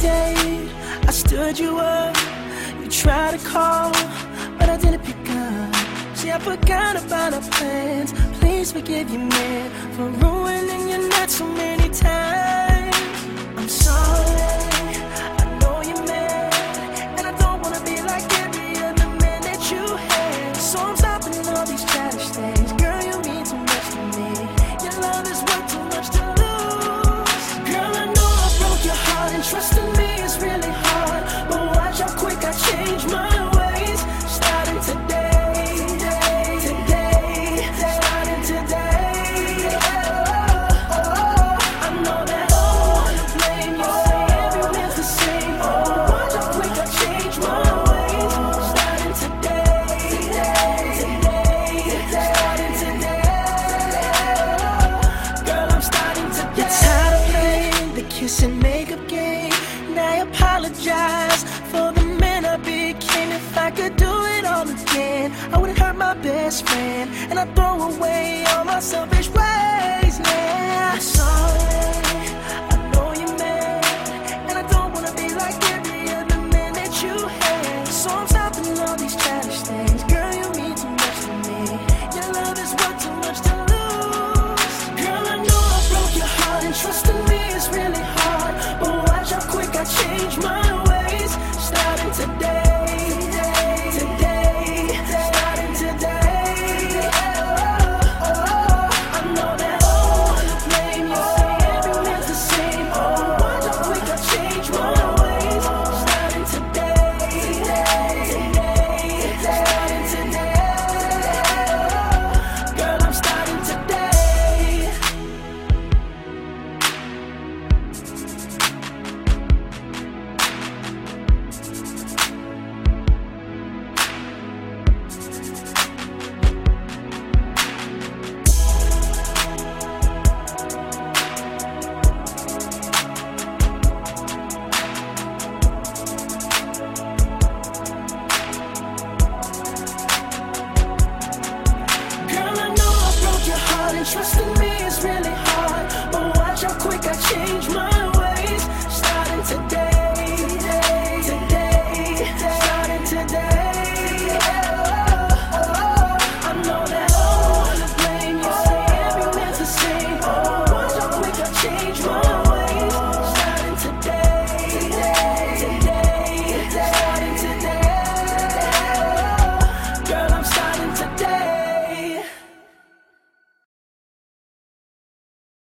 date, I stood you up. You tried to call, but I didn't pick up. See, I forgot about our plans. Please forgive you, man, for ruining your night so many times. I'm sorry, I kiss and makeup game. And I apologize for the man I became. If I could do it all again, I wouldn't hurt my best friend. And I'd throw away all my selfish day. trust me.